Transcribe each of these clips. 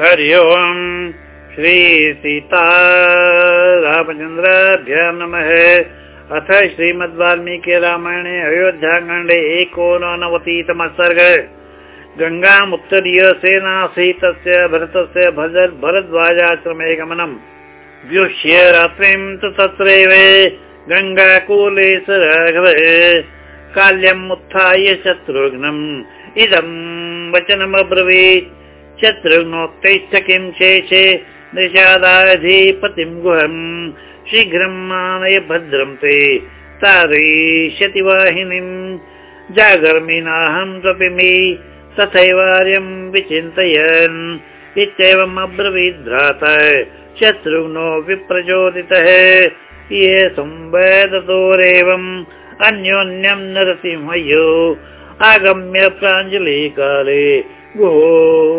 हरि ओम् श्रीसीता रामचन्द्राभ्य नमः। अथ श्रीमद् वाल्मीकि रामायणे अयोध्याखण्डे एकोननवतितमः सर्ग गङ्गामुत्तरीय सेनासहितस्य भरतस्य भरद्वाजाश्रमे गमनम्। व्युष्य रात्रिं तु तत्रैव गङ्गाकूले स राघव काल्यम् उत्थाय शत्रुघ्नम्। इदम् वचनमब्रवीत् शत्रुघ्नोक्तैश्च किं शेषे निषादाधिपतिम् गुहम् शीघ्रम् आनय भद्रं ते तारयिष्यति वाहिनीम् जागर्मिनाहं स्वपिमि तथैवार्यम् विचिन्तयन्। इत्येवम् अब्रवीत् भ्राता शत्रुघ्नो विप्रचोदितः। ये संवेदतोरेवम् अन्योन्यम् नरसिंहयो आगम्य प्राञ्जलिकाले गो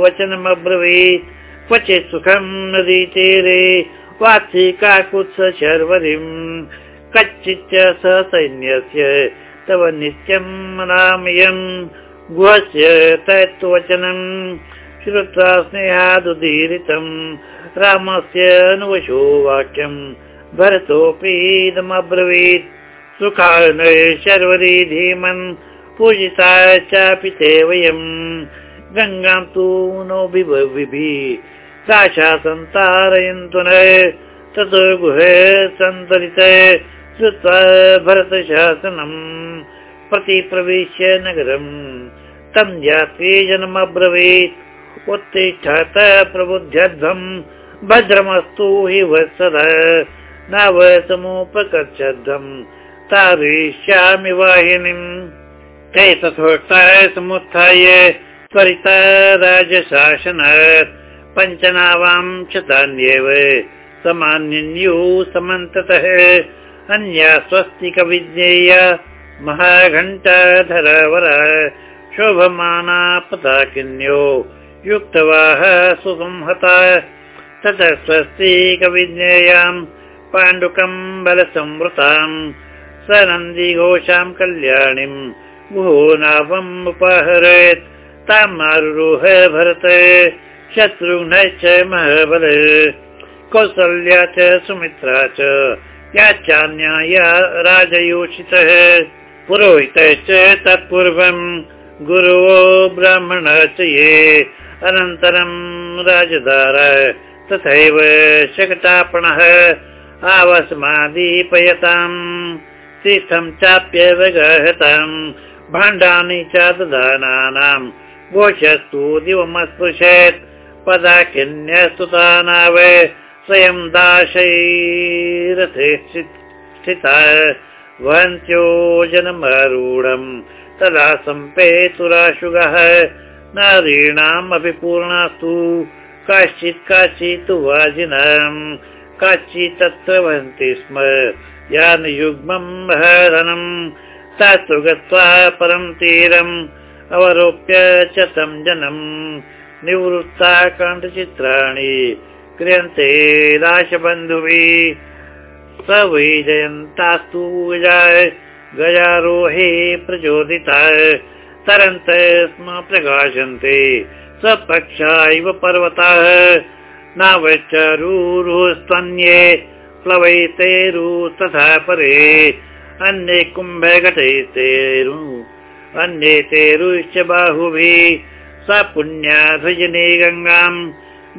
वचनमब्रवीत् क्वचित् सुखम् नदीतीरे वात्सि काकुत्स शर्वरीम् कच्चिच्च स सैन्यस्य। तव नित्यम् रामयम् गुहस्य तत्वचनम् श्रुत्वा स्नेहादुदीरितम् रामस्य अनुवशो वाक्यम् भरतोऽपीदमब्रवीत् सुखाय शर्वरी धीमन् पूजिता चापि ते वयम् गङ्गां तु नो विभि साक्षा सन्तारयन्तु न तत् गुहे सन्तरित श्रुत्वा भरतशासनम् प्रति प्रविश्य नगरम्। तं जाते जनमब्रवीत् उत्तिष्ठत प्रबुध्यध्वम् भद्रमस्तु हि वत्सद नव समुपगच्छध्वम् तारिष्यामि वाहिनीम्। ते तथोक्ताय समुत्थाय त्वरिता राजशासनात् पञ्चनावां शतान्येव समान्यन्यु समन्ततः अन्या स्वस्तिकविज्ञेय महाघण्टाधरवर शोभमाना पताकिन्यो युक्तवाः सुसंहता। ततः स्वस्तिकविज्ञेयाम् पाण्डुकम् बलसंवृताम् स नन्दिघोषां कल्याणीम् भो नाभम् उपहरेत् तामारुरोह भरत शत्रुघ्न च महाबल। कौसल्या च सुमित्रा च याचान्या राजयोषितः। पुरोहितश्च तत्पूर्वम् गुरुवो ब्राह्मण च ये अनन्तरम् राजदार तथैव शकटापणः आवस्मादीपयताम्। तीर्थम् चाप्यवगहताम् भाण्डानि च ददानानाम् घोषस्तु दिवमस्पृशेत् पदाकिन्यस्तुतानाव स्वयं दाशैरथे स्थिता वहन्त्यो जनमारूढम् तदा सम्पेतुराशुगः नारीणामपि पूर्णास्तु। काश्चित् काचित् वाजिनम् काचित् तत्र वहन्ति स्म। यानि युग्मम् हरनम् तत्र गत्वा परं तीरम् अवरोप्य च तं जनम् निवृत्ता कण्ठचित्राणि क्रियन्ते दाशबन्धुभिः स वै जयन्तास्तु गजारोहे प्रचोदिता। तरन्त स्म प्रकाशन्ते स्वपक्षा इव पर्वताः। नावच्चरूरुस्त्वन्ये प्लवैतेरु तथा परे। अन्ये कुम्भघटैतेरु अन्ये तेरुश्च बाहुभिः सा पुण्या भजने गङ्गाम्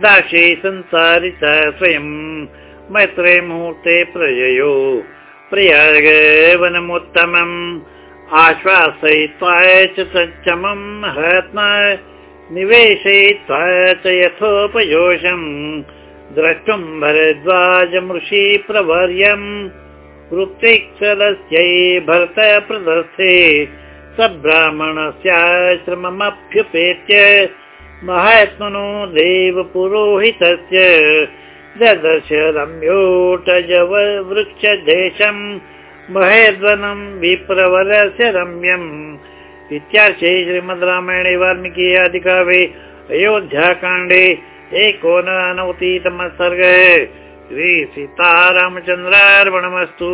दाशे संसारिता स्वयम् मैत्रे मुहूर्ते प्रजयो प्रयागवनमुत्तमम् आश्वासयित्वा च सच्चमम् महात्मा निवेशयित्वा च यथोपयोषम् द्रष्टुम् भरद्वाजमृषि प्रवर्यम् वृत्तिक्षलस्यै भरत प्रदर्शे स ब्राह्मणस्याश्रममभ्युपेत्य महात्मनो देवपुरोहितस्य ददर्श रम्योटजव वृक्षदेशम् महेद्वनम् विप्रवरस्य रम्यम् इत्यार्थे श्रीमद् रामायणे वाल्मीकि अधिकावे अयोध्याकाण्डे एकोननवतितमः सर्गे श्रीसीतारामचन्द्रार्पणमस्तु